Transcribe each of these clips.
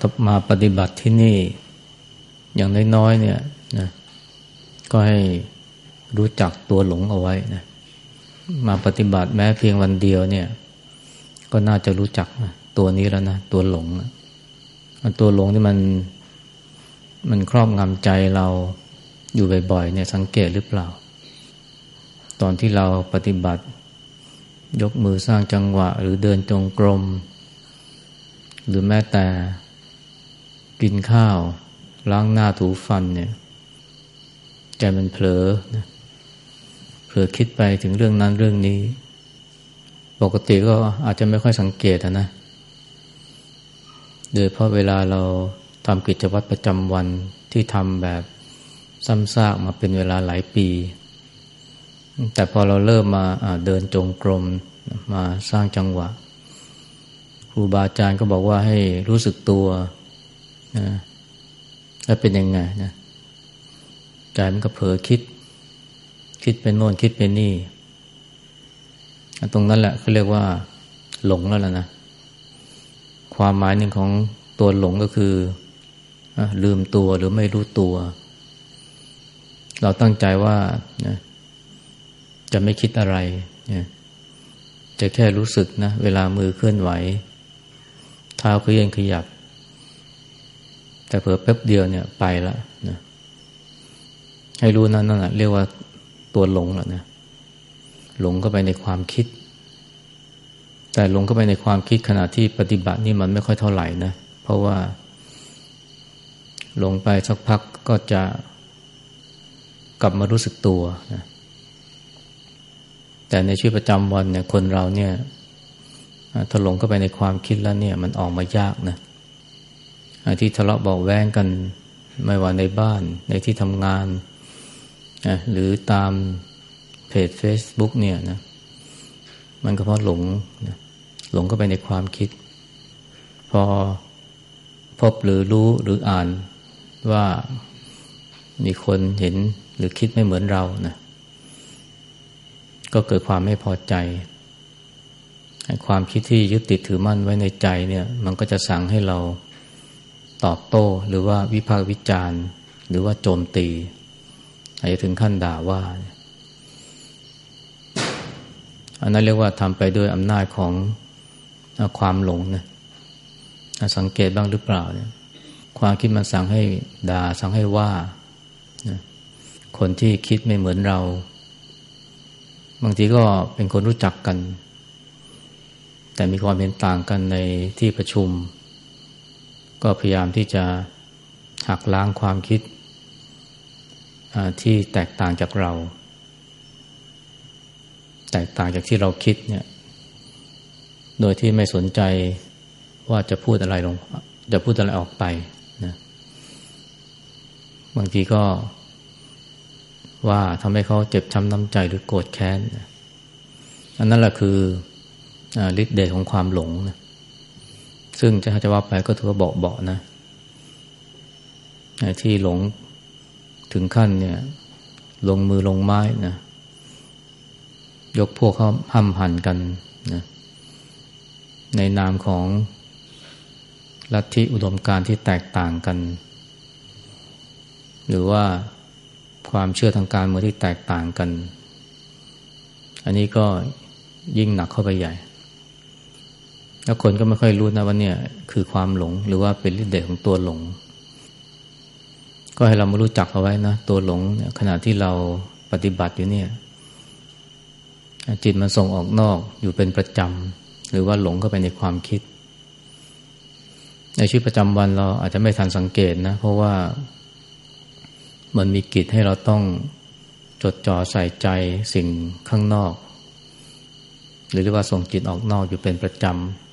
มามาปฏิบัติที่นี่ อย่างน้อยๆเนี่ยนะก็ให้รู้จักตัวหลงเอาไว้นะมาปฏิบัติแม้เพียงวันเดียวเนี่ย ก็น่าจะรู้จักตัวนี้แล้วนะตัวหลงตัวหลงที่มันมันครอบงำใจเราอยู่บ่อยๆเนี่ยสังเกตหรือเปล่า ตอนที่เราปฏิบัติ ยกมือสร้างจังหวะ หรือเดินจงกรม หรือแม้แต่ กินข้าว ล้างหน้าถูฟันเนี่ยใจมันเผลอนะเผลอคิดไปถึงเรื่องนั้นเรื่องนี้ ปกติก็อาจจะไม่ค่อยสังเกตนะโดยเพราะเวลาเราทำกิจวัตรประจำวันที่ทำแบบซ้ำซากมาเป็นเวลาหลายปี แต่พอเราเริ่มมาเดินจงกรมมาสร้างจังหวะ ครูบาอาจารย์ก็บอกว่าให้รู้สึกตัว นะแล้วเป็นยังไงนะใจมันก็เผลอคิด คิดไปโน่นคิดไปนี่ ตรงนั้นแหละเขาเรียกว่า หลงแล้วล่ะนะ ความหมายหนึ่งของตัวหลงก็คือลืมตัวหรือไม่รู้ตัว เราตั้งใจว่าจะไม่คิดอะไรจะแค่รู้สึกนะ เวลามือเคลื่อนไหว เท้าเคลื่อนขยับ แต่เผื่อแป๊บเดียวเนี่ยไปแล้วนะให้รู้นั่นนั่นแหะเรียกว่าตัวหลงแล้วนะหลงก็ไปในความคิด แต่หลงก็ไปในความคิดขณะที่ปฏิบัตินี่มันไม่ค่อยเท่าไหร่นะเพราะว่าหลงไปสักพักก็จะกลับมารู้สึกตัวนะแต่ในชีวิตประจำวันเนี่ยคนเราเนี่ยถ้าหลงเข้าไปในความคิดแล้วเนี่ย มันออกมายากนะ ที่ทะเลาะเบอกแว้งกัน ไม่ว่าในบ้านในที่ทำงานนะหรือตามเพจ Facebook เนี่ยนะมันก็เพราะหลงนะหลงเข้าไปในความคิด พอพบหรือรู้หรืออ่านว่ามีคนเห็นหรือคิดไม่เหมือนเรานะก็เกิดความไม่พอใจ ความคิดที่ยึดติดถือมั่นไว้ในใจเนี่ย มันก็จะสั่งให้เรา ตอบโต้หรือว่าวิพากษ์วิจารณ์ หรือว่าโจมตีอาจจะถึงขั้นด่าว่า อันนั้นเรียกว่าทำไปด้วยอำนาจของความหลงนะสังเกตบ้างหรือเปล่าเนี่ยความคิดมันสั่งให้ด่าสั่งให้ว่านะคนที่คิดไม่เหมือนเรา บางทีก็เป็นคนรู้จักกัน แต่มีความเห็นต่างกันในที่ประชุม ก็พยายามที่จะหักล้างความคิดที่แตกต่างจากเรา แตกต่างจากที่เราคิดเนี่ย โดยที่ไม่สนใจว่าจะพูดอะไรลง จะพูดอะไรออกไปนะบางทีก็ ว่าทำให้เขาเจ็บช้ำน้ำใจหรือโกรธแค้น อันนั้นแหละคือฤทธิ์เดชของความหลงนะ ซึ่งจะจะว่าไปก็ถือว่าเบาเบานะ ที่หลงถึงขั้นเนี่ย ลงมือลงไม้นะยกพวกเขาห้ำหันกันนะในนามของลัทธิอุดมการที่แตกต่างกัน หรือว่าความเชื่อทางการเมืองที่แตกต่างกัน อันนี้ก็ยิ่งหนักเข้าไปใหญ่ แล้วคนก็ไม่ค่อยรู้นะว่าเนี่ยคือความหลงหรือว่าเป็นฤทธิ์เดชของตัวหลง ก็ให้เรามารู้จักเอาไว้นะตัวหลงขณะที่เราปฏิบัติอยู่เนี่ยจิตมันส่งออกนอกอยู่เป็นประจำหรือว่าหลงเข้าไปในความคิด ในชีวิตประจำวันเราอาจจะไม่ทันสังเกตนะ เพราะว่ามันมีกิจให้เราต้องจดจ่อใส่ใจสิ่งข้างนอก หรือเรียกว่าส่งจิตออกนอกอยู่เป็นประจำ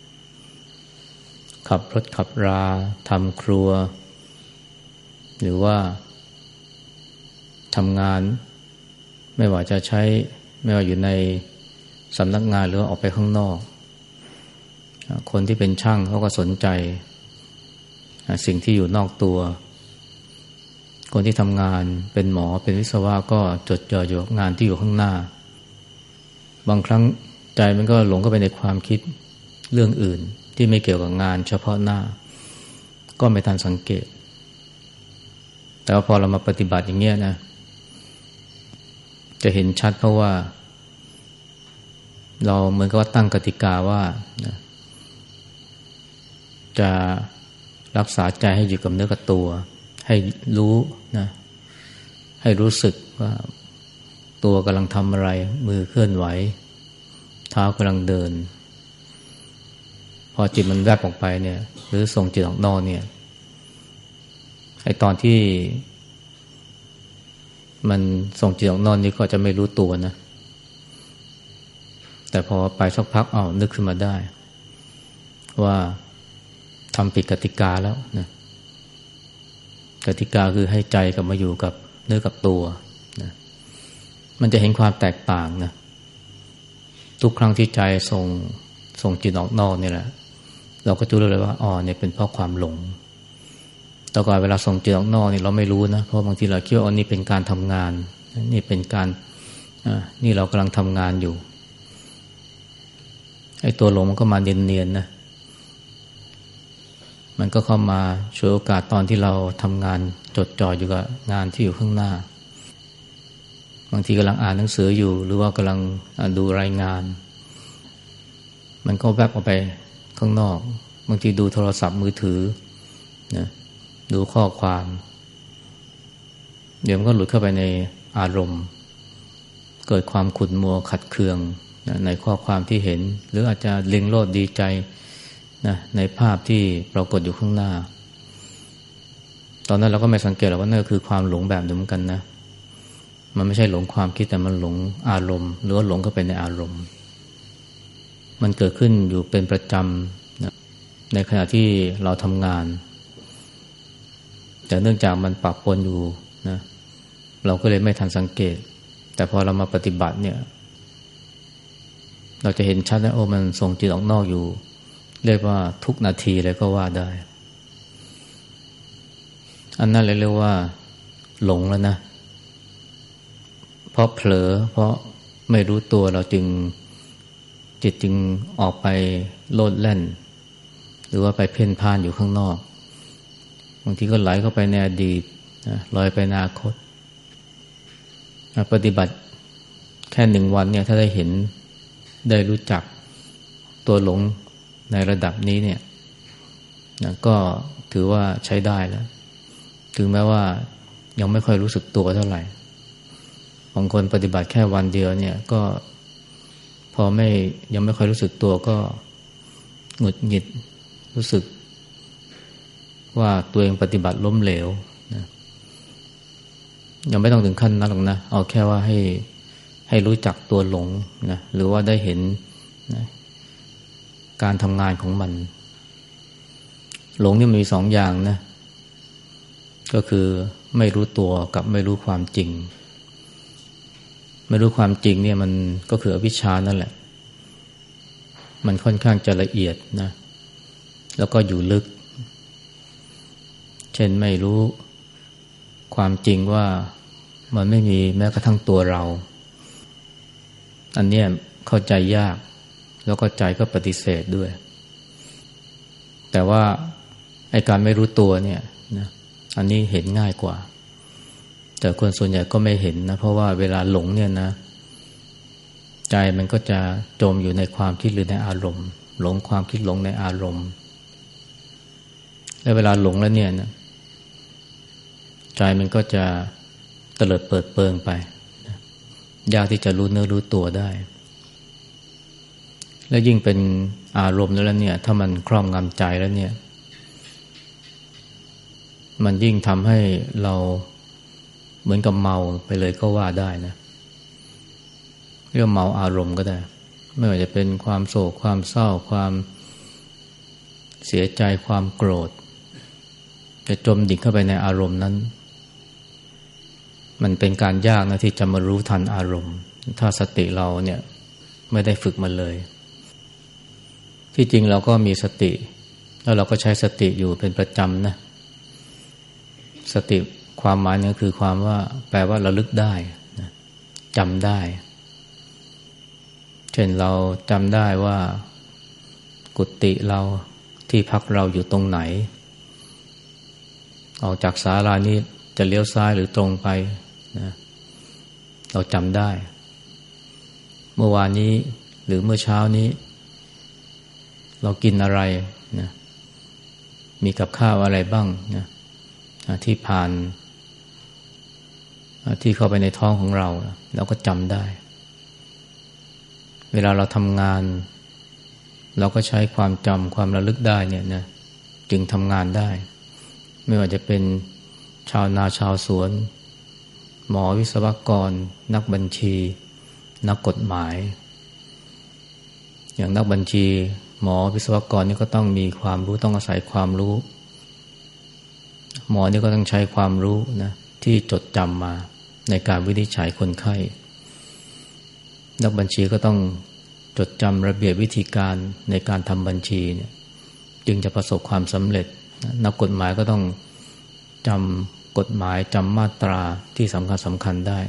ขับรถขับราทำครัว หรือว่าทำงาน ไม่ว่าจะใช้ไม่ว่าอยู่ในสำนักงานหรือออกไปข้างนอก คนที่เป็นช่างเขาก็สนใจ สิ่งที่อยู่นอกตัว คนที่ทำงานเป็นหมอเป็นวิศวะก็จดจ่ออยู่กับงานที่อยู่ข้างหน้า บางครั้งใจมันก็หลงเข้าไปในความคิดเรื่องอื่น ที่ไม่เกี่ยวกับงาน เฉพาะหน้า ก็ไม่ทันสังเกต แต่ว่าพอเรามาปฏิบัติอย่างเงี้ยนะ จะเห็นชัดเพราะว่า เราเหมือนกับว่าตั้งกติกาว่าจะรักษาใจให้อยู่กับเนื้อกับตัว ให้รู้นะให้รู้สึกว่าตัวกำลังทำอะไร มือเคลื่อนไหว เท้ากำลังเดิน อจิตมันแวบออกไปเนี่ย หรือส่งจิตออกนอกเนี่ยไอตอนที่ มันส่งจิตออกนอกนี่ก็จะไม่รู้ตัวนะ แต่พอไปสักพักเอานึกขึ้นมาได้ ว่าทำผิดกติกาแล้วนะกติกาคือให้ใจกลับมาอยู่กับเนื้อกับตัวนะมันจะเห็นความแตกต่างนะ ทุกครั้งที่ใจส่งส่งจิตออกนอกนี่แหละ เราก็จะรู้เลยว่าอ๋อเนี่ยเป็นเพราะความหลงแต่ก่อนเวลาส่งจิตออกนอกนี่ยเราไม่รู้นะเพราะบางทีเราคิดว่าอันนี้เป็นการทำงาน นี่เป็นการนี่เรากำลังทำงานอยู่ไอ้ตัวหลงมันก็มาเนียนๆนะมันก็เข้ามาช่วยโอกาสตอนที่เราทำงานจดจ่ออยู่กับงานที่อยู่ข้างหน้า บางทีกำลังอ่านหนังสืออยู่ หรือว่ากำลังดูรายงาน มันก็แวบออกไป ข้างนอก บางทีดูโทรศัพท์มือถือนะดูข้อความ เดี๋ยวมันก็หลุดเข้าไปในอารมณ์ เกิดความขุ่นมัวขัดเคืองนะในข้อความที่เห็น หรืออาจจะเล็งโลดดีใจนะในภาพที่ปรากฏอยู่ข้างหน้า ตอนนั้นเราก็ไม่สังเกตหรอกว่านั่นคือความหลงแบบเดียวกันนะ มันไม่ใช่หลงความคิดแต่มันหลงอารมณ์ หรือว่าหลงเข้าไปในอารมณ์ มันเกิดขึ้นอยู่เป็นประจำนะในขณะที่เราทำงาน แต่เนื่องจากมันปรับปนอยู่นะเราก็เลยไม่ทันสังเกต แต่พอเรามาปฏิบัติเนี่ย เราจะเห็นชัดนะโอ้มันส่งจิตออกนอกอยู่ เรียกว่าทุกนาทีเลยก็ว่าได้ อันนั้นเลยเรียกว่า หลงแล้วนะ เพราะเผลอ เพราะไม่รู้ตัวเราจึง จิตจึงออกไปโลดแล่น หรือว่าไปเพ่นพ่านอยู่ข้างนอก บางทีก็ไหลเข้าไปในอดีตลอยไปอนาคต ปฏิบัติแค่หนึ่งวันเนี่ยถ้าได้เห็นได้รู้จักตัวหลงในระดับนี้เนี่ยนะก็ถือว่าใช้ได้แล้ว ถึงแม้ว่ายังไม่ค่อยรู้สึกตัวเท่าไหร่บางคนปฏิบัติแค่วันเดียวเนี่ย ก็ พอไม่ยังไม่ค่อยรู้สึกตัวก็หงุดหงิดรู้สึก ว่าตัวเองปฏิบัติล้มเหลวนะยังไม่ต้องถึงขั้นนั้นหรอกนะ เอาแค่ว่าให้ให้รู้จักตัวหลงนะหรือว่าได้เห็นนะการทำงานของมัน หลงนี่มันมีสองอย่างนะ ก็คือไม่รู้ตัวกับไม่รู้ความจริง ไม่รู้ความจริงเนี่ยมันก็คืออวิชชานั่นแหละ มันค่อนข้างจะละเอียดนะ แล้วก็อยู่ลึก เช่นไม่รู้ความจริงว่ามันไม่มีแม้กระทั่งตัวเรา อันนี้เข้าใจยาก แล้วก็ใจก็ปฏิเสธด้วย แต่ว่าไอการไม่รู้ตัวเนี่ยนะอันนี้เห็นง่ายกว่า แต่คนส่วนใหญ่ก็ไม่เห็นนะ เพราะว่าเวลาหลงเนี่ยนะ ใจมันก็จะจมอยู่ในความคิดหรือในอารมณ์ หลงความคิดหลงในอารมณ์ และเวลาหลงแล้วเนี่ยนะใจมันก็จะเตลิดเปิดเปิงไปยากที่จะรู้เนื้อรู้ตัวได้ และยิ่งเป็นอารมณ์แล้วเนี่ย ถ้ามันครอบงำใจแล้วเนี่ย มันยิ่งทำให้เรา เหมือนกับเมาไปเลยก็ว่าได้นะเรียกเมาอารมณ์ก็ได้ ไม่ว่าจะเป็นความโศกความเศร้าความเสียใจความโกรธ จะจมดิ่งเข้าไปในอารมณ์นั้น มันเป็นการยากนะที่จะมารู้ทันอารมณ์ ถ้าสติเราเนี่ยไม่ได้ฝึกมาเลย ที่จริงเราก็มีสติ แล้วเราก็ใช้สติอยู่เป็นประจำนะ สติ ความหมายนี่คือความว่า แปลว่าระลึกได้นะจำได้ เช่นเราจำได้ว่า กุฏิเราที่พักเราอยู่ตรงไหน ออกจากศาลานี้จะเลี้ยวซ้ายหรือตรงไปนะเราจำได้ เมื่อวานนี้หรือเมื่อเช้านี้ เรากินอะไรนะมีกับข้าวอะไรบ้างนะที่ผ่าน ที่เข้าไปในท้องของเรา เราก็จำได้ เวลาเราทำงาน เราก็ใช้ความจำความระลึกได้เนี่ยนะจึงทำงานได้ ไม่ว่าจะเป็นชาวนาชาวสวน หมอวิศวกร นักบัญชี นักกฎหมาย อย่างนักบัญชี หมอวิศวกรนี่ก็ต้องมีความรู้ต้องอาศัยความรู้ หมอนี่ก็ต้องใช้ความรู้นะที่จดจำมา ในการวินิจฉัยคนไข้ นักบัญชีก็ต้องจดจำระเบียบวิธีการในการทำบัญชีเนี่ยจึงจะประสบความสำเร็จ นักกฎหมายก็ต้องจำกฎหมายจำมาตราที่สำคัญสำคัญได้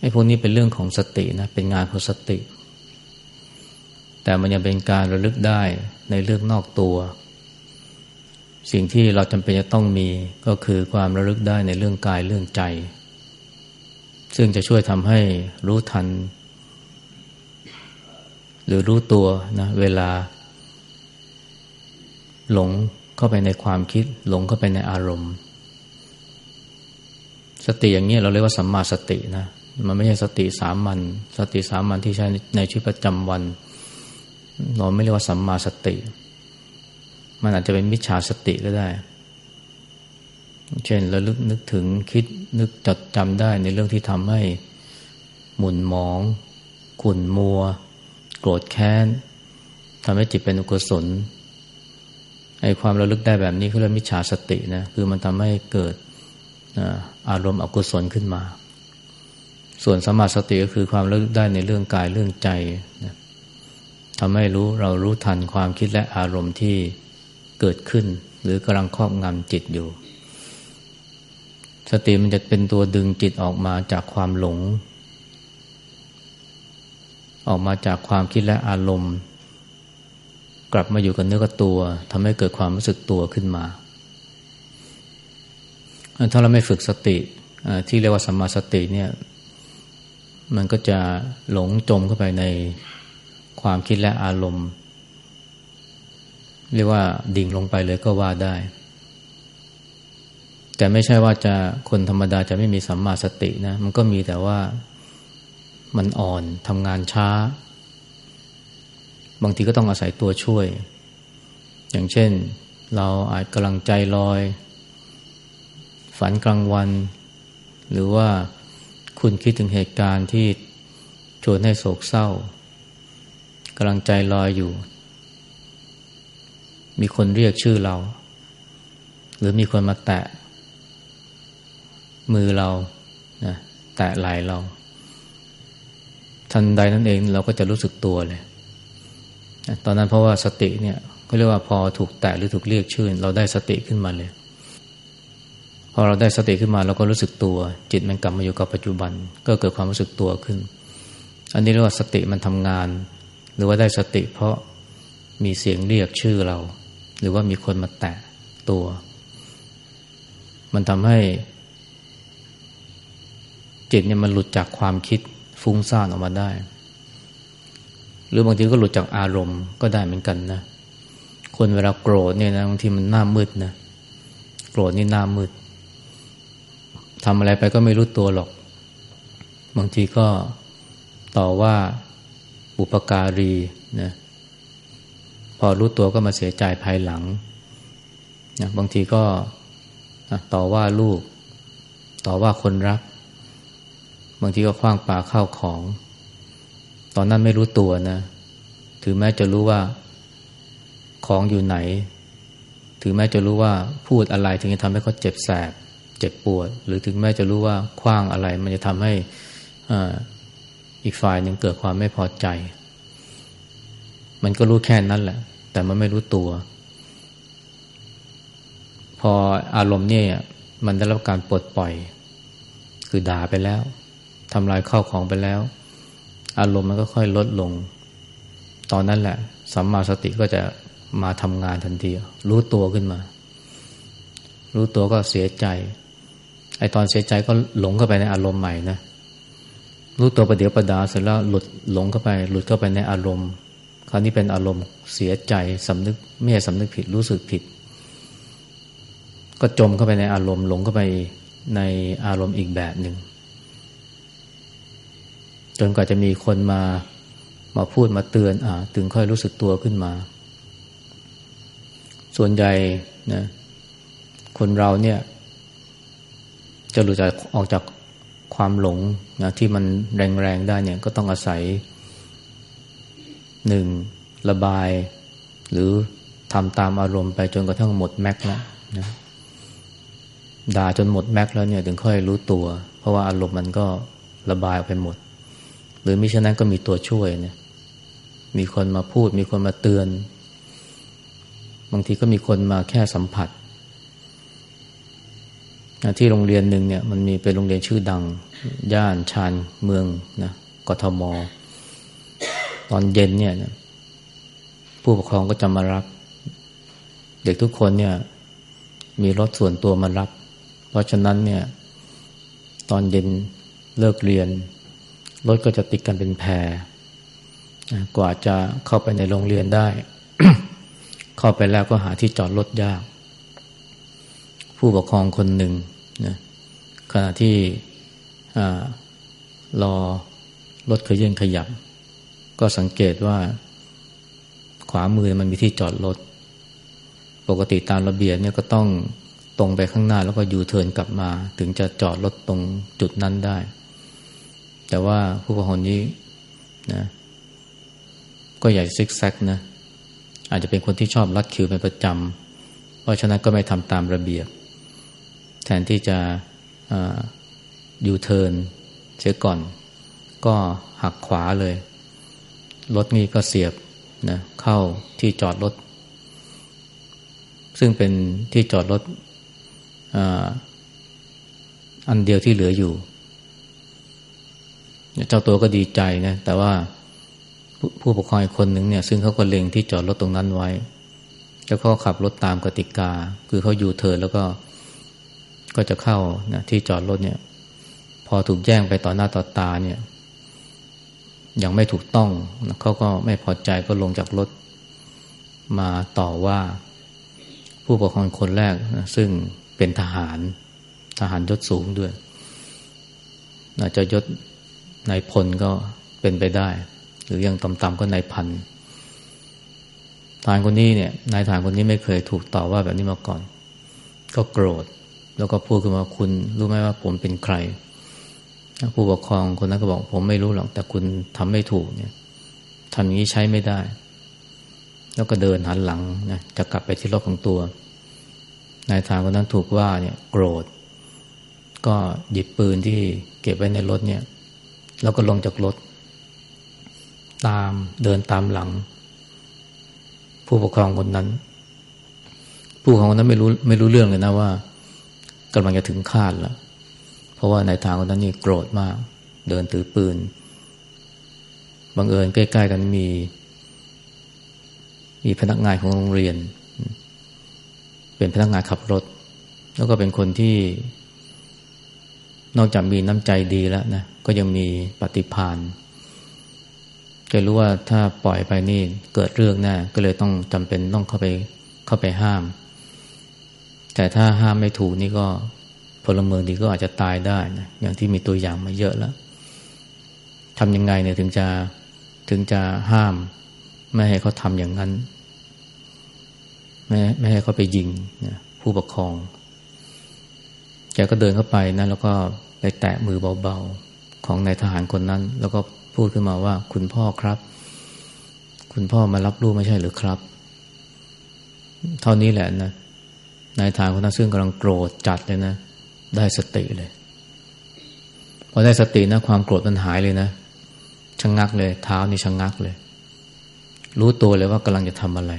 ไอ้พวกนี้เป็นเรื่องของสตินะเป็นงานของสติ แต่มันยังเป็นการระลึกได้ในเรื่องนอกตัว สิ่งที่เราจำเป็นจะต้องมีก็คือความระลึกได้ในเรื่องกายเรื่องใจ ซึ่งจะช่วยทำให้รู้ทัน หรือรู้ตัวนะเวลา หลงเข้าไปในความคิด หลงเข้าไปในอารมณ์ สติอย่างนี้เราเรียกว่าสัมมาสตินะมันไม่ใช่สติสามัญสติสามัญที่ใช้ในชีวิตประจำวัน เราไม่เรียกว่าสัมมาสติ มันอาจจะเป็นมิจฉาสติก็ได้ เช่นระลึกนึกถึงคิดนึกจดจำได้ในเรื่องที่ทำให้หมุนหมอง ขุ่นมัว โกรธแค้นทำให้จิตเป็นอกุศลไอ้ความระลึกได้แบบนี้เขาเรียกมิจฉาสตินะคือมันทำให้เกิดอารมณ์อกุศลขึ้นมา ส่วนสมาสติก็คือความระลึกได้ในเรื่องกายเรื่องใจนะทำให้รู้เรารู้ทันความคิดและอารมณ์ที่เกิดขึ้น หรือกำลังครอบงำจิตอยู่ สติมันจะเป็นตัวดึงจิตออกมาจากความหลง ออกมาจากความคิดและอารมณ์ กลับมาอยู่กับเนื้อกับตัวทำให้เกิดความรู้สึกตัวขึ้นมา ถ้าเราไม่ฝึกสติที่เรียกว่าสัมมาสติเนี่ยมันก็จะหลงจมเข้าไปในความคิดและอารมณ์ เรียกว่าดิ่งลงไปเลยก็ว่าได้ แต่ไม่ใช่ว่าจะคนธรรมดาจะไม่มีสัมมาสตินะ มันก็มีแต่ว่ามันอ่อนทำงานช้า บางทีก็ต้องอาศัยตัวช่วย อย่างเช่น เราอาจกำลังใจลอย ฝันกลางวัน หรือว่าคุณคิดถึงเหตุการณ์ที่ชวนให้โศกเศร้ากำลังใจลอยอยู่ มีคนเรียกชื่อเรา หรือมีคนมาแตะ มือเรานะแตะไหลเรา ทันใดนั่นเองเราก็จะรู้สึกตัวเลยตอนนั้นเพราะว่าสติเนี่ยก็เรียกว่าพอถูกแตะหรือถูกเรียกชื่น เราได้สติขึ้นมาเลยพอเราได้สติขึ้นมาเราก็รู้สึกตัว จิตมันกลับมาอยู่กับปัจจุบัน ก็เกิดความรู้สึกตัวขึ้น อันนี้เรียกว่าสติมันทำงาน หรือว่าได้สติเพราะมีเสียงเรียกชื่อเรา หรือว่ามีคนมาแตะตัว มันทำให้ จิตเนี่ยมันหลุดจากความคิดฟุ้งซ่านออกมาได้ หรือบางทีก็หลุดจากอารมณ์ก็ได้เหมือนกันนะคนเวลาโกรธเนี่ยนะบางทีมันหน้ามืดนะโกรธนี่หน้ามืดทำอะไรไปก็ไม่รู้ตัวหรอก บางทีก็ต่อว่าบุปการีนะพอรู้ตัวก็มาเสียใจภายหลังนะบางทีก็ต่อว่าลูก ต่อว่าคนรัก บางทีก็คว้างปาเข้าของ ตอนนั้นไม่รู้ตัวนะ ถึงแม้จะรู้ว่าของอยู่ไหน ถึงแม้จะรู้ว่าพูดอะไรถึงจะทำให้เขาเจ็บแสบ เจ็บปวด หรือถึงแม้จะรู้ว่าคว้างอะไร มันจะทำให้อีกฝ่ายหนึ่งเกิดความไม่พอใจ มันก็รู้แค่นั้นแหละ แต่มันไม่รู้ตัว พออารมณ์เนี่ยมันได้รับการปลดปล่อย คือด่าไปแล้ว ทำลายข้าวของไปแล้ว อารมณ์มันก็ค่อยลดลง ตอนนั้นแหละสัมมาสติก็จะมาทำงานทันที รู้ตัวขึ้นมา รู้ตัวก็เสียใจ ไอตอนเสียใจก็หลงเข้าไปในอารมณ์ใหม่นะ รู้ตัวประเดี๋ยวประดาเสร็จแล้วหลุดหลงเข้าไป หลุดเข้าไปในอารมณ์ คราวนี้เป็นอารมณ์เสียใจสำนึกไม่ใช่สำนึกผิดรู้สึกผิด ก็จมเข้าไปในอารมณ์หลงเข้าไปในอารมณ์อีกแบบหนึ่ง จนกว่าจะมีคนมามาพูดมาเตือนอ่าถึงค่อยรู้สึกตัวขึ้นมา ส่วนใหญ่นะคนเราเนี่ย จะหลุดจากออกจากความหลงนะที่มันแรงๆได้เนี่ย ก็ต้องอาศัยหนึ่งระบาย หรือทำตามอารมณ์ไปจนกระทั่งหมดแม็กแล้วนะด่าจนหมดแม็กแล้วเนี่ยถึงค่อยรู้ตัว เพราะว่าอารมณ์มันก็ระบายออกไปหมด หรือมิฉะนั้นก็มีตัวช่วยเนี่ย มีคนมาพูด มีคนมาเตือน บางทีก็มีคนมาแค่สัมผัส ที่โรงเรียนหนึ่งเนี่ย มันมีเป็นโรงเรียนชื่อดัง ย่านชานเมืองนะกทม ตอนเย็นเนี่ยผู้ปกครองก็จะมารับ เด็กทุกคนเนี่ย มีรถส่วนตัวมารับ เพราะฉะนั้นเนี่ย ตอนเย็นเลิกเรียน รถก็จะติดกันเป็นแพรกว่าจะเข้าไปในโรงเรียนได้ เข้าไปแล้วก็หาที่จอดรถยาก ผู้ปกครองคนหนึ่งนะขณะที่รอรถเคยยื่นขยับ ก็สังเกตว่า ขวามือมันมีที่จอดรถ ปกติตามระเบียบเนี่ยก็ต้องตรงไปข้างหน้าแล้วก็ยูเทิร์นกลับมา ถึงจะจอดรถตรงจุดนั้นได้ แต่ว่าผู้ปกครองนี้นะก็ใหญ่ซิกแซกนะอาจจะเป็นคนที่ชอบรัดคิวเป็นประจำเพราะฉะนั้นก็ไม่ทำตามระเบียบ แทนที่จะยูเทิร์นเสียก่อน ก็หักขวาเลย รถนี้ก็เสียบนะเข้าที่จอดรถ ซึ่งเป็นที่จอดรถอันเดียวที่เหลืออยู่ เจ้าตัวก็ดีใจนะ แต่ว่าผู้ปกครองคนหนึ่งเนี่ย ซึ่งเขาก็เล็งที่จอดรถตรงนั้นไว้ แล้วก็ขับรถตามกติกา คือเขาอยู่เทินแล้วก็ก็จะเข้านะที่จอดรถเนี่ย พอถูกแย่งไปต่อหน้าต่อตาเนี่ย ยังไม่ถูกต้องเขาก็ไม่พอใจก็ลงจากรถมาต่อว่าผู้ปกครองคนแรกนะซึ่งเป็นทหารทหารยศสูงด้วยอาจจะยศ นายพลก็เป็นไปได้ หรือยังต่ำๆก็นายพันทหารคนนี้เนี่ยนายทหารคนนี้ไม่เคยถูกต่อว่าแบบนี้มาก่อน ก็โกรธ แล้วก็พูดขึ้นมาคุณรู้ไหมว่าผมเป็นใคร ผู้ปกครองคนนั้นก็บอก ผมไม่รู้หรอกแต่คุณทำไม่ถูกเนี่ยทำอย่างนี้ใช้ไม่ได้ แล้วก็เดินหันหลังนะจะกลับไปที่รถของตัวนายทหารคนนั้นถูกว่าเนี่ย โกรธ ก็หยิบปืนที่เก็บไว้ในรถเนี่ย แล้วก็ลงจากรถ ตามเดินตามหลัง ผู้ปกครองคนนั้น ผู้ปกครองคนนั้นไม่รู้ไม่รู้เรื่องเลยนะว่ากำลังจะถึงคาดแล้ว เพราะว่าในทางคนนั้นนี่โกรธมาก เดินถือปืนบังเอิญใกล้ ๆ กันมี มีพนักงานของโรงเรียน เป็นพนักงานขับรถ แล้วก็เป็นคนที่นอกจากมีน้ำใจดีแล้วนะ ก็ยังมีปฏิภาณแกรู้ว่าถ้าปล่อยไปนี่เกิดเรื่องแน่ก็เลยต้องจำเป็นต้องเข้าไปเข้าไปห้าม แต่ถ้าห้ามไม่ถูกนี่ก็พลเมืองดีก็อาจจะตายได้นะอย่างที่มีตัวอย่างมาเยอะแล้วทำยังไงเนี่ยถึงจะถึงจะห้าม ไม่ให้เขาทำอย่างนั้น ไม่ไม่ให้เขาไปยิงนะผู้ปกครองแกก็เดินเข้าไปนะแล้วก็ไปแตะมือเบาๆ ของนายทหารคนนั้น แล้วก็พูดขึ้นมาว่า คุณพ่อครับ คุณพ่อมารับลูกไม่ใช่หรือครับ เท่านี้แหละนะนายทหางคนนั้นซึ่งกำลังโกรธจัดเลยนะ ได้สติเลยพอได้สตินะ ความโกรธมันหายเลยนะชะงงักเลย เท้านี่ชะงงักเลย รู้ตัวเลยว่ากำลังจะทำอะไร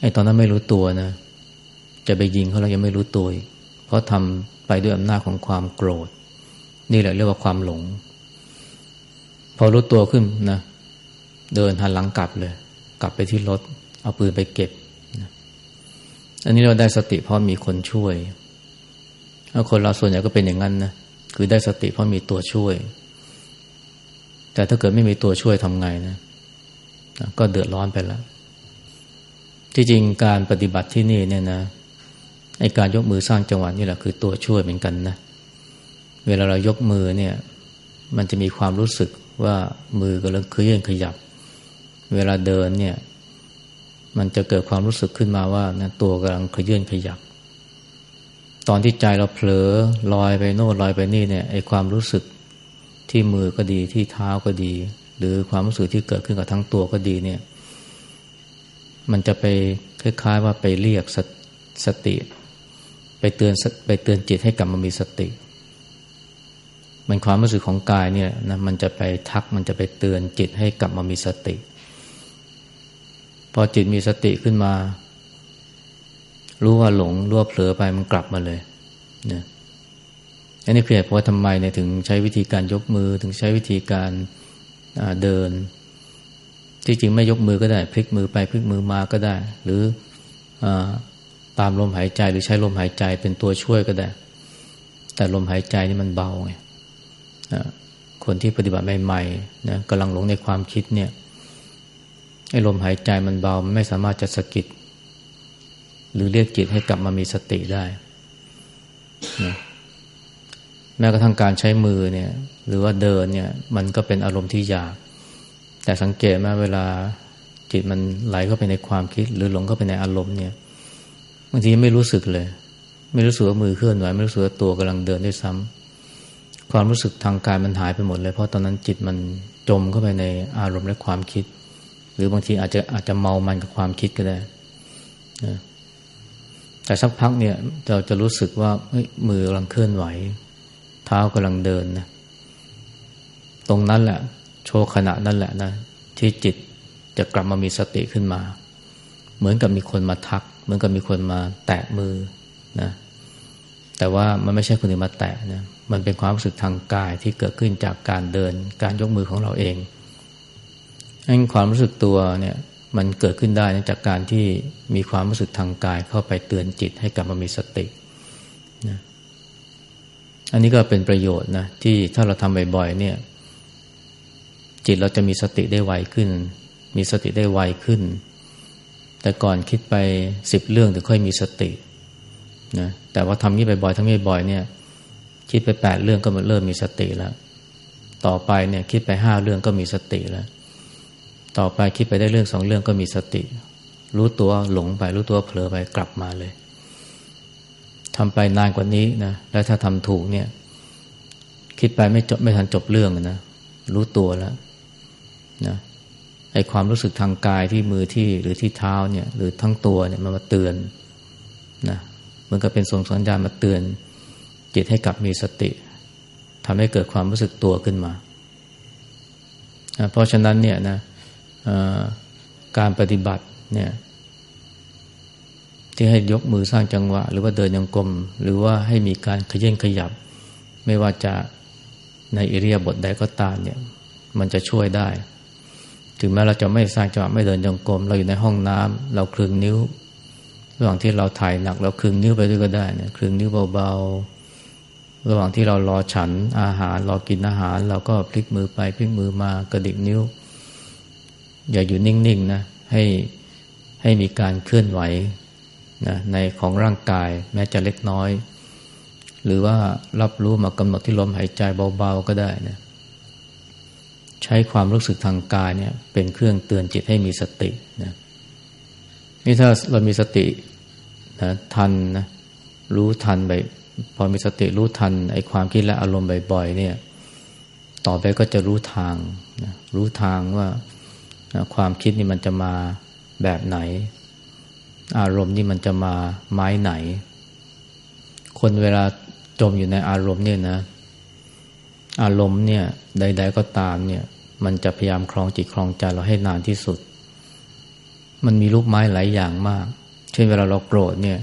ไอ้ตอนนั้นไม่รู้ตัวนะจะไปยิงเขาแล้วยังไม่รู้ตัวเพราะทำไปด้วยอำนาจของความโกรธ นี่แหละเรียกว่าความหลง พอรู้ตัวขึ้นนะ เดินหันหลังกลับเลย กลับไปที่รถ เอาปืนไปเก็บนะอันนี้เราได้สติเพราะมีคนช่วยถ้าคนเราส่วนใหญ่ก็เป็นอย่างนั้นนะคือได้สติเพราะมีตัวช่วย แต่ถ้าเกิดไม่มีตัวช่วยทำไงนะก็เดือดร้อนไปแล้วที่จริงการปฏิบัติที่นี่เนี่ยนะไอการยกมือสร้างจังหวะนี่แหละคือตัวช่วยเหมือนกันนะ เวลาเรายกมือเนี่ย มันจะมีความรู้สึกว่ามือกำลังเคลื่อนขยับ เวลาเดินเนี่ย มันจะเกิดความรู้สึกขึ้นมาว่านะตัวกำลังเคลื่อนขยับ ตอนที่ใจเราเผลอลอยไปโน่นลอยไปนี่เนี่ยไอความรู้สึกที่มือก็ดีที่เท้าก็ดี หรือความรู้สึกที่เกิดขึ้นกับทั้งตัวก็ดีเนี่ย มันจะไปคล้ายๆว่าไปเรียกสสติ ไปเตือนไปเตือนจิตให้กลับมามีสติ มันความรู้สึกของกายเนี่ยนะมันจะไปทักมันจะไปเตือนจิตให้กลับมามีสติ พอจิตมีสติขึ้นมา รู้ว่าหลงรู้ว่าเผลอไปมันกลับมาเลยนะอันนี้คือเหตุผลว่าทำไมเนี่ยถึงใช้วิธีการยกมือถึงใช้วิธีการเดิน จริงๆไม่ยกมือก็ได้ พลิกมือไปพลิกมือมาก็ได้ หรืออตามลมหายใจหรือใช้ลมหายใจเป็นตัวช่วยก็ได้ แต่ลมหายใจนี่มันเบาไง คนที่ปฏิบัติใหม่ๆนะกำลังหลงในความคิดเนี่ยไอ้ลมหายใจมันเบามันไม่สามารถจะสกิด หรือเรียกจิตให้กลับมามีสติได้นะแม้กระทั่งการใช้มือเนี่ย หรือว่าเดินเนี่ย มันก็เป็นอารมณ์ที่ยาก แต่สังเกตไหมเวลาจิตมันไหลเข้าไปในความคิด หรือหลงเข้าไปในอารมณ์เนี่ยบางทีไม่รู้สึกเลย ไม่รู้สึกว่ามือเคลื่อนไหวไม่รู้สึกว่าตัวกำลังเดินด้วยซ้ำ ความรู้สึกทางกายมันหายไปหมดเลย เพราะตอนนั้นจิตมันจมเข้าไปในอารมณ์และความคิด หรือบางทีอาจจะอาจจะเมามันกับความคิดก็ได้นะแต่สักพักเนี่ยเราจะรู้สึกว่ามือกำลังเคลื่อนไหว เท้ากำลังเดินนะตรงนั้นแหละ โชว์ขณะนั่นแหละนะที่จิตจะกลับมามีสติขึ้นมา เหมือนกับมีคนมาทัก เหมือนกับมีคนมาแตะมือนะแต่ว่ามันไม่ใช่คนอื่นมาแตะนะ มันเป็นความรู้สึกทางกายที่เกิดขึ้นจากการเดิน การยกมือของเราเองอันความรู้สึกตัวเนี่ยมันเกิดขึ้นได้จากการที่มีความรู้สึกทางกายเข้าไปเตือนจิตให้กลับมามีสตินะอันนี้ก็เป็นประโยชน์นะที่ถ้าเราทำบ่อยๆเนี่ย จิตเราจะมีสติได้ไวขึ้น มีสติได้ไวขึ้น แต่ก่อนคิดไปสิบเรื่องถึงค่อยมีสตินะแต่ว่าทำนี้บ่อยๆทำนี้บ่อยเนี่ย คิดไปแปดเรื่องก็มันเริ่มมีสติแล้ว ต่อไปเนี่ยคิดไปห้าเรื่องก็มีสติแล้ว ต่อไปคิดไปได้เรื่องสองเรื่องก็มีสติ รู้ตัวหลงไปรู้ตัวเผลอไปกลับมาเลยทำไปนานกว่านี้นะแล้วถ้าทำถูกเนี่ย คิดไปไม่จบไม่ทันจบเรื่องนะรู้ตัวแล้วนะไอ้ความรู้สึกทางกายที่มือที่หรือที่เท้าเนี่ย หรือทั้งตัวเนี่ยมันมาเตือนนะมันก็เป็นส่งสัญญาณมาเตือน จิตให้กลับมีสติทำให้เกิดความรู้สึกตัวขึ้นมา เพราะฉะนั้นเนี่ยนะการปฏิบัติเนี่ยที่ให้ยกมือสร้างจังหวะ หรือว่าเดินยังกลมหรือว่าให้มีการขย่นขยับ ไม่ว่าจะในอิริยาบถใดก็ตามเนี่ย มันจะช่วยได้ ถึงแม้เราจะไม่สร้างจังหวะไม่เดินจงกรมเราอยู่ในห้องน้ำเราคลึงนิ้ว ระหว่างที่เราถ่ายหนักเราคลึงนิ้วไปด้วยก็ได้เนี่ยคลึงนิ้วเบาๆ ระหว่างที่เรารอฉันอาหารรอกินอาหาร เราก็พลิกมือไปพลิกมือมากระดิกนิ้ว อย่าอยู่นิ่งๆนะให้ให้มีการเคลื่อนไหวนะในของร่างกายแม้จะเล็กน้อย หรือว่ารับรู้มากำหนดที่ลมหายใจเบาๆก็ได้นะใช้ความรู้สึกทางกายเนี่ยเป็นเครื่องเตือนจิตให้มีสตินะนี่ถ้าเรามีสตินะทันนะรู้ทันไป พอมีสติรู้ทันไอ้ความคิดและอารมณ์บ่อย ๆ เนี่ย ต่อไปก็จะรู้ทางนะรู้ทางว่าความคิดนี่มันจะมาแบบไหน อารมณ์นี่มันจะมาไม้ไหน คนเวลาจมอยู่ในอารมณ์เนี่ยนะ อารมณ์เนี่ย ใด ๆ ก็ตามเนี่ย มันจะพยายามคลองจิตคลองใจเราให้นานที่สุด มันมีลูกไม้หลายอย่างมาก เช่นเวลาเราโกรธเนี่ย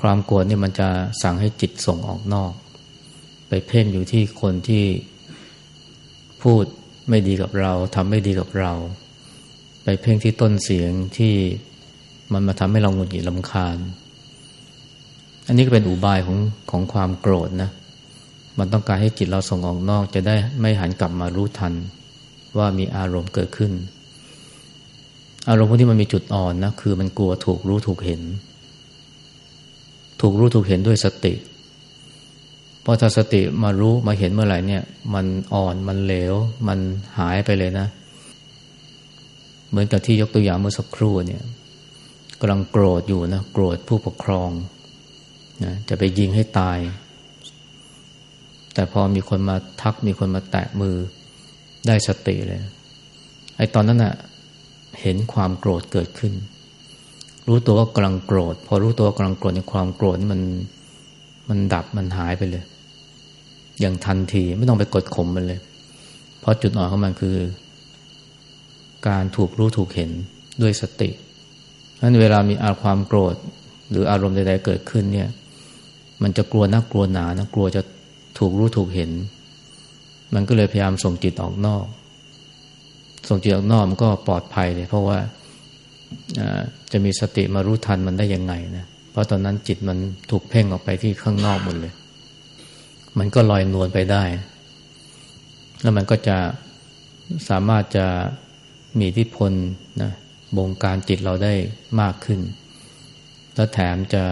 ความโกรธเนี่ยมันจะสั่งให้จิตส่งออกนอก ไปเพ่งอยู่ที่คนที่พูดไม่ดีกับเราทำไม่ดีกับเรา ไปเพ่งที่ต้นเสียงที่มันมาทำให้เราหงุดหงิดลำคาญ อันนี้ก็เป็นอุบายของของความโกรธนะ มันต้องการให้จิตเราส่งออกนอก จะได้ไม่หันกลับมารู้ทัน ว่ามีอารมณ์เกิดขึ้น อารมณ์พวกที่มันมีจุดอ่อนนะคือมันกลัวถูกรู้ถูกเห็น ถูกรู้ถูกเห็นด้วยสติ เพอถ้าสติมารู้มาเห็นเมื่อไหร่เนี่ย มันอ่อนมันเหลว มันหายไปเลยนะ เหมือนกับที่ยกตัวอย่างเมื่อสักครู่เนี่ยกำลังโกรธอยู่นะโกรธผู้ปกครองนะจะไปยิงให้ตาย แต่พอมีคนมาทักมีคนมาแตะมือได้สติเลยไอ้ตอนนั้นน่ะเห็นความโกรธเกิดขึ้น รู้ตัวว่ากำลังโกรธ พอรู้ตัวว่ากำลังโกรธในความโกรธนี่มันมันดับมันหายไปเลย อย่างทันทีไม่ต้องไปกดข่มมันเลย เพราะจุดอ่อนของมันคือ การถูกรู้ถูกเห็นด้วยสตินั้นเวลามีอาความโกรธ หรืออารมณ์ใดๆเกิดขึ้นเนี่ย มันจะกลัวนักกลัวหนานะกลัวจะถูกรู้ถูกเห็น มันก็เลยพยายามส่งจิตออกนอก ส่งจิตออกนอกมันก็ปลอดภัยเลย เพราะว่า จะมีสติมารู้ทันมันได้ยังไงนะเพราะตอนนั้นจิตมันถูกเพ่งออกไปที่ข้างนอกหมดเลย มันก็ลอยนวลไปได้ แล้วมันก็จะสามารถจะมีอิทธิพลนะบงการจิตเราได้มากขึ้น และแถมจะ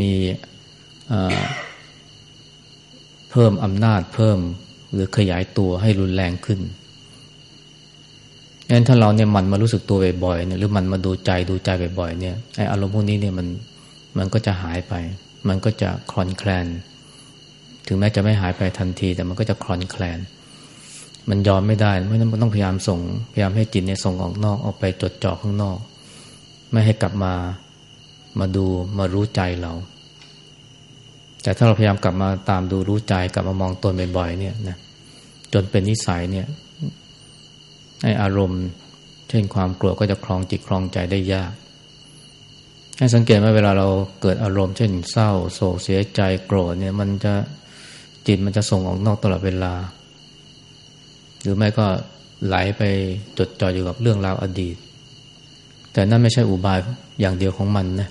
มีเพิ่มอำนาจเพิ่มหรือขยายตัวให้รุนแรงขึ้น งั้นถ้าเราเนี่ยมันมารู้สึกตัวบ่อยๆเนี่ยหรือมันมาดูใจดูใจบ่อยๆเนี่ยไออารมณ์พวกนี้เนี่ยมันมันก็จะหายไป มันก็จะคลอนแคลน ถึงแม้จะไม่หายไปทันที แต่มันก็จะคลอนแคลน มันยอมไม่ได้ เพราะนั้นมันต้องพยายามส่ง พยายามให้จิตเนี่ยส่งออกนอกออกไปจดจ่อข้างนอก ไม่ให้กลับมามาดูมารู้ใจเรา แต่ถ้าเราพยายามกลับมาตามดูรู้ใจกลับมามองตนบ่อยๆเนี่ยนะจนเป็นนิสัยเนี่ย ออารมณ์ เช่นความกลัวก็จะคลองจิตคลองใจได้ยาก ให้สังเกตว่าเวลาเราเกิดอารมณ์ เช่นเศร้า โศกเสียใจโกรธเนี่ยมันจะจิตมันจะส่งออกนอกตลอดเวลา หรือไม่ก็ไหลไปจดจ่ออยู่กับเรื่องราวอดีต แต่นั่นไม่ใช่อุบายอย่างเดียวของมันนะ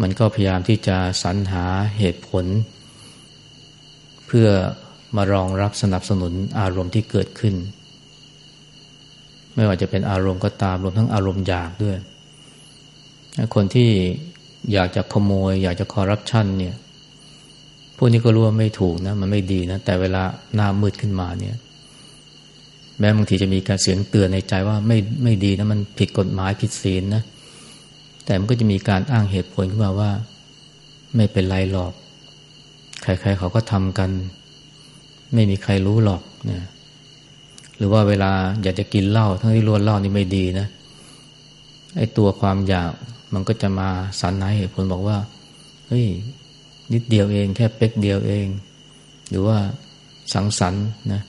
มันก็พยายามที่จะสรรหาเหตุผล เพื่อมารองรับสนับสนุนอารมณ์ที่เกิดขึ้น ไม่ว่าจะเป็นอารมณ์ก็ตามรวมทั้งอารมณ์อยากด้วย คนที่อยากจะขโมย อยากจะคอร์รัปชันเนี่ย พวกนี้ก็รู้ว่าไม่ถูกนะ มันไม่ดีนะ แต่เวลาหน้ามืดขึ้นมาเนี่ย แม้บางทีจะมีการเสียงเตือนในใจว่าไม่ไม่ดีนะ มันผิดกฎหมายผิดศีลนะ แต่มันก็จะมีการอ้างเหตุผลขึ้นมาว่า ไม่เป็นไรหรอก ใครๆเขาก็ทำกัน ไม่มีใครรู้หรอกเนี่ย รือว่าเวลาอยากจะกินเหล้าทั้งที่ล้วนเหล้านี่ไม่ดีนะไอ้ตัวความอยากมันก็จะมาสรรหาเหตุผลบอกว่าเฮ้ยนิดเดียวเองแค่เป๊กเดียวเอง หรือว่าสังสรรค์นะ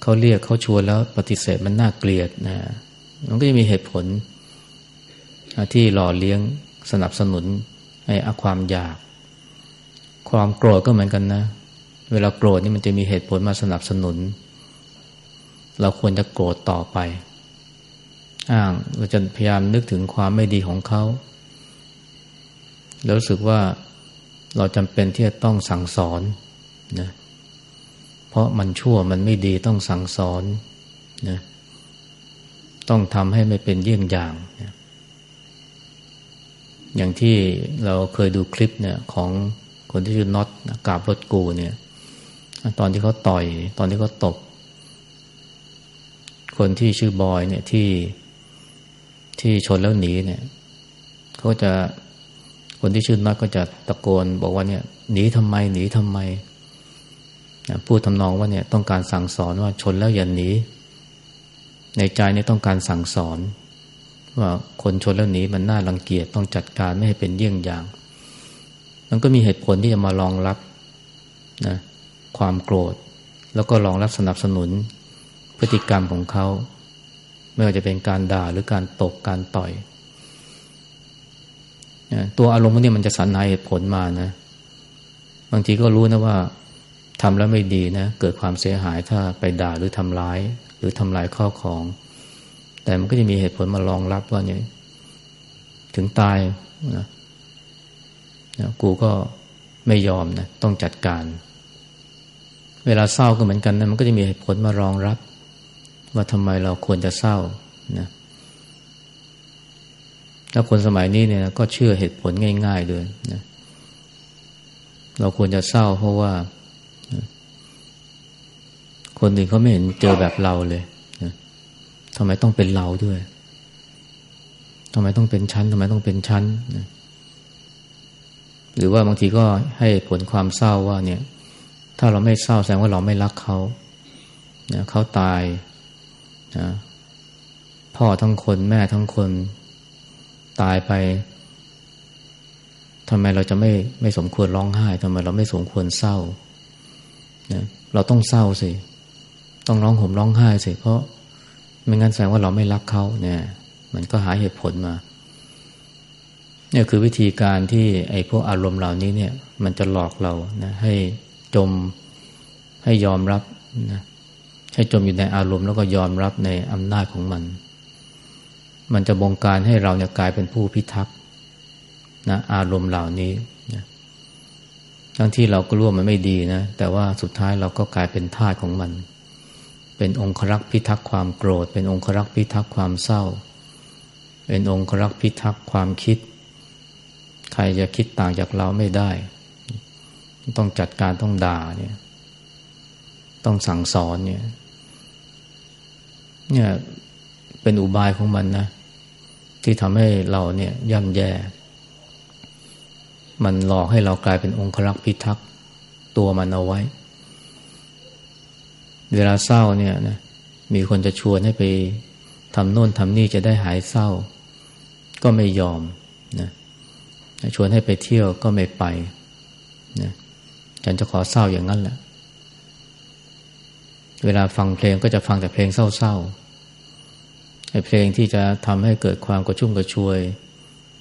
เขาเรียกเขาชวนแล้วปฏิเสธมันน่าเกลียดนะมันก็จะมีเหตุผล ที่หล่อเลี้ยงสนับสนุนไอ้ความอยาก ความโกรธก็เหมือนกันนะ เวลาโกรธนี่มันจะมีเหตุผลมาสนับสนุน เราควรจะโกรธต่อไป อ้างเราจะพยายามนึกถึงความไม่ดีของเขา แล้วรู้สึกว่าเราจำเป็นที่จะต้องสั่งสอนนะเพราะมันชั่วมันไม่ดีต้องสั่งสอนนะต้องทำให้ไม่เป็นเยี่ยงอย่างนะอย่างที่เราเคยดูคลิปเนี่ยของคนที่ชื่อน็อตกาบรถกูเนี่ย ตอนที่เขาต่อย ตอนที่เขาตบ คนที่ชื่อบอยเนี่ยที่ที่ชนแล้วหนีเนี่ยเขาจะคนที่ชื่อนมากก็จะตะโกน บอกว่าเนี่ยหนีทำไมหนีทำไมพูดทำนองว่าเนี่ยต้องการสั่งสอนว่าชนแล้วอย่าหนีในใจเนี่ยต้องการสั่งสอน ว่าคนชนแล้วหนีมันน่ารังเกียจต้องจัดการไม่ให้เป็นเยี่ยงอย่าง มันก็มีเหตุผลที่จะมารองรับนะความโกรธ แล้วก็รองรับสนับสนุน พฤติกรรมของเขา ไม่ว่าจะเป็นการด่าหรือการตบการต่อย ตัวอารมณ์พวกนี้มันจะสรรหาเหตุผลมานะ บางทีก็รู้นะว่าทำแล้วไม่ดีนะ เกิดความเสียหายถ้าไปด่าหรือทำร้าย หรือทำลายข้อของ แต่มันก็จะมีเหตุผลมารองรับว่าเนี่ยถึงตายนะนะกูก็ไม่ยอมนะต้องจัดการ เวลาเศร้าก็เหมือนกันนะมันก็จะมีเหตุผลมารองรับ ว่าทำไมเราควรจะเศร้านะแล้วคนสมัยนี้เนี่ยก็เชื่อเหตุผลง่ายๆเลยนะเราควรจะเศร้าเพราะว่า คนอื่นเขาไม่เห็นเจอแบบเราเลยนะทำไมต้องเป็นเราด้วยทำไมต้องเป็นชั้นทำไมต้องเป็นชั้นนะหรือว่าบางทีก็ให้ผลความเศร้าว่าเนี่ย ถ้าเราไม่เศร้าแสดงว่าเราไม่รักเขานะเขาตาย นะพ่อทั้งคนแม่ทั้งคนตายไปทำไมเราจะไม่ไม่สมควรร้องไห้ทำไมเราไม่สมควรเศร้านะเราต้องเศร้าสิ ต้องร้องห่มร้องไห้สิ เพราะไม่งั้นแสดงว่าเราไม่รักเขาเนี่ย มันก็หาเหตุผลมา เนี่ยคือวิธีการที่ไอ้พวกอารมณ์เหล่านี้เนี่ย มันจะหลอกเรานะให้จมให้ยอมรับนะ ให้จมอยู่ในอารมณ์แล้วก็ยอมรับในอำนาจของมัน มันจะบงการให้เราเนี่ยกลายเป็นผู้พิทักษ์นะอารมณ์เหล่านี้นะทั้งที่เราก็รู้ว่ามันไม่ดีนะ แต่ว่าสุดท้ายเราก็กลายเป็นทาสของมัน เป็นองครักษ์พิทักษ์ความโกรธ เป็นองครักษ์พิทักษ์ความเศร้า เป็นองครักษ์พิทักษ์ความคิด ใครจะคิดต่างจากเราไม่ได้ ต้องจัดการต้องด่าเนี่ย ต้องสั่งสอนเนี่ย เนี่ยเป็นอุบายของมันนะ ที่ทำให้เราเนี่ยย่ำแย่ มันหลอกให้เรากลายเป็นองครักษ์พิทักษ์ตัวมันเอาไว้ เวลาเศร้าเนี่ยนะมีคนจะชวนให้ไปทำโน่นทำนี่จะได้หายเศร้า ก็ไม่ยอมนะชวนให้ไปเที่ยวก็ไม่ไปนะฉันจะขอเศร้าอย่างนั้นแหละ เวลาฟังเพลงก็จะฟังแต่เพลงเศร้าๆ ไอ้เพลงที่จะทำให้เกิดความกระชุ่มกระชวย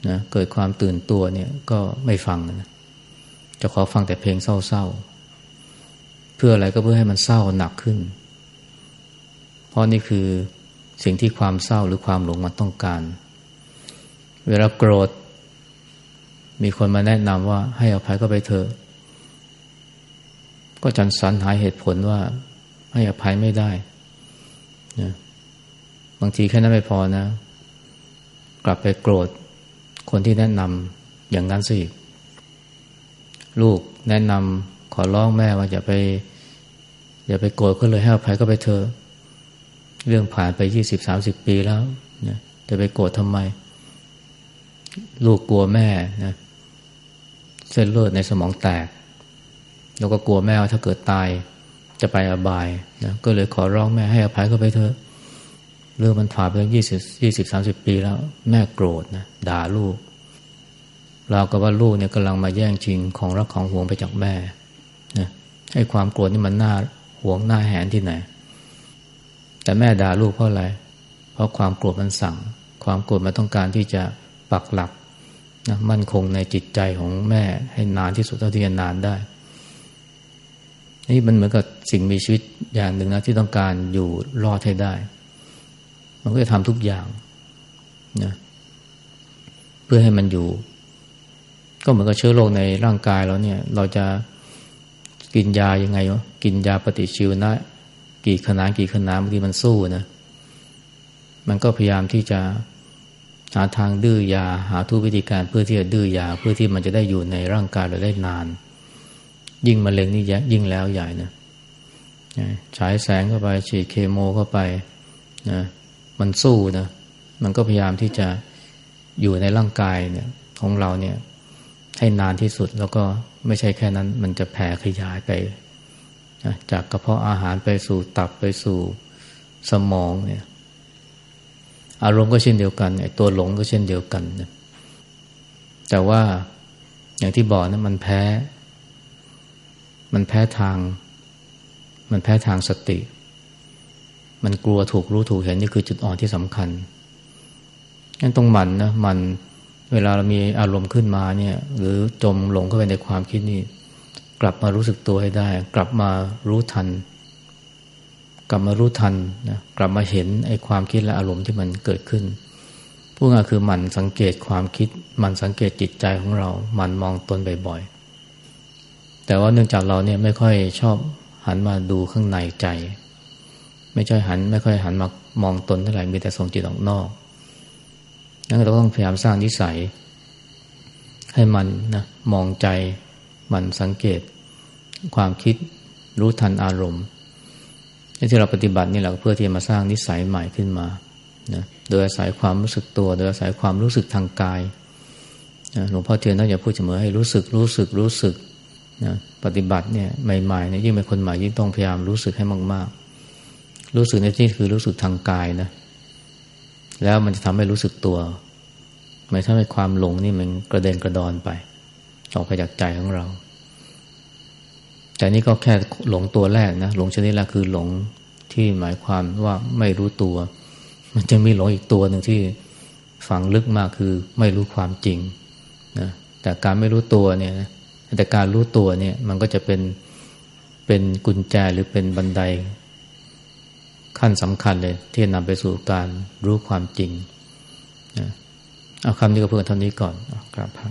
นะเกิดความตื่นตัวเนี่ยก็ไม่ฟังนะจะขอฟังแต่เพลงเศร้าๆ เพื่ออะไรก็เพื่อให้มันเศร้าหนักขึ้น เพราะนี่คือสิ่งที่ความเศร้าหรือความหลงมันต้องการ เวลาโกรธ มีคนมาแนะนำว่าให้อภัยก็ไปเถอะ ก็จันสันหาเหตุผลว่าให้อภัยไม่ได้นะ บางทีแค่นั้นไม่พอนะ กลับไปโกรธคนที่แนะนำอย่างนั้นสิลูกแนะนำขอร้องแม่ว่าอย่าไป อย่าไปโกรธเขาเลยให้อภัยก็ไปเถอะเรื่องผ่านไปยี่สิบสามสิบปีแล้วนะจะไปโกรธทำไม ลูกกลัวแม่นะเส้นเลือดในสมองแตก แล้วก็กลัวแม่ว่าถ้าเกิดตายจะไปอบายนะก็เลยขอร้องแม่ให้อภัยก็ไปเถอะ เรื่องมันผ่านไปยี่สิบยี่สิบสามสิบปีแล้ว แม่โกรธนะด่าลูก เราก็ว่าลูกเนี่ยกำลังมาแย่งชิงของรักของห่วงไปจากแม่นะให้ความโกรธนี่มันหน่าห่วงหน้าแหนที่ไหน แต่แม่ด่าลูกเพราะอะไร เพราะความโกรธมันสั่ง ความโกรธมันต้องการที่จะปักหลักนะมั่นคงในจิตใจของแม่ให้นานที่สุดเท่าที่จะนานได้ นี่มันเหมือนกับสิ่งมีชีวิตอย่างหนึ่งนะที่ต้องการอยู่รอดให้ได้ มันก็จะทำทุกอย่างนะเพื่อให้มันอยู่ ก็เหมือนกับเชื้อโรคในร่างกายเราเนี่ย เราจะกินยายังไงวะกินยาปฏิชีวนะ กี่ขนาดกี่ขนาดบางทีมันสู้นะมันก็พยายามที่จะหาทางดื้อยา หาทุกวิธีการเพื่อที่จะดื้อยา เพื่อที่มันจะได้อยู่ในร่างกายเราได้นาน ยิ่งมะเร็งนี่ยิ่งแล้วใหญ่นะฉายแสงเข้าไปฉีดเคมเข้าไปนะ มันสู้นะมันก็พยายามที่จะอยู่ในร่างกายเนี่ยของเราเนี่ยให้นานที่สุดแล้วก็ไม่ใช่แค่นั้น มันจะแผ่ขยายไปจากกระเพาะอาหารไปสู่ตับไปสู่สมองเนี่ยอารมณ์ก็เช่นเดียวกันไอ้ตัวหลงก็เช่นเดียวกันนะแต่ว่าอย่างที่บอกนะมันแพ้ มันแพ้ทาง มันแพ้ทางสติ มันกลัวถูกรู้ถูกเห็นนี่คือจุดอ่อนที่สำคัญงั้นต้องหมั่นนะมันเวลาเรามีอารมณ์ขึ้นมาเนี่ย หรือจมหลงเข้าไปในความคิดนี่ กลับมารู้สึกตัวให้ได้ กลับมารู้ทัน กลับมารู้ทันนะกลับมาเห็นไอ้ความคิดและอารมณ์ที่มันเกิดขึ้นพพูดง่าคือหมั่นสังเกตความคิดหมั่นสังเกตจิตใจของเราหมั่นมองตนบ่อยๆแต่ว่าเนื่องจากเราเนี่ยไม่ค่อยชอบหันมาดูข้างในใจ ไม่ช่หัน ไม่ค่อยหันมามองตนเท่าไหร่มีแต่ส่งจิตออกนอกนั่นเราต้องพยายามสร้างนิสัย ให้มันนะมองใจมันสังเกต ความคิดรู้ทันอารมณ์ที่เราปฏิบัตินี่แหละเพื่อที่จะมาสร้างนิสัยใหม่ขึ้นมานะโดยอาศัยความรู้สึกตัว โดยอาศัยความรู้สึกทางกายนะหลวงพ่อเทียนท่านจะพูดเสมอให้รู้สึกรู้สึกรู้สึกนะปฏิบัติเนี่ยใหม่ๆเนี่ยยิ่งเป็นคนใหม่ยิ่งต้องพยายามรู้สึกให้มากๆ รู้สึกในที่คือรู้สึกทางกายนะ แล้วมันจะทำให้รู้สึกตัวไม่ทำให้ความหลงนี่มันกระเด็นกระดอนไป ออกไปจากใจของเรา แต่นี่ก็แค่หลงตัวแรกนะหลงชนิดแรกคือหลงที่หมายความว่าไม่รู้ตัว มันจะมีหลงอีกตัวหนึ่งที่ฝังลึกมากคือไม่รู้ความจริงนะแต่การไม่รู้ตัวเนี่ยแต่การรู้ตัวเนี่ยมันก็จะเป็นเป็นกุญแจหรือเป็นบันได ขั้นสำคัญเลย ที่นำไปสู่การรู้ความจริงนะเอาคำนี้ก็เพื่อเท่านี้ก่อนกราบพระ